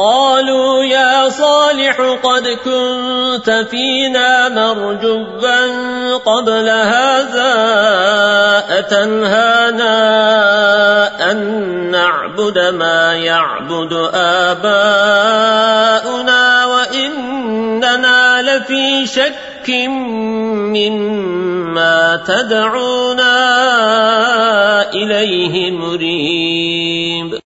قالوا يا صالح قد كنت فينا مرجبا قبل هذا أتنهانا أن نعبد ما يعبد آباؤنا وإننا لفي شك مما تدعونا إليه مريب.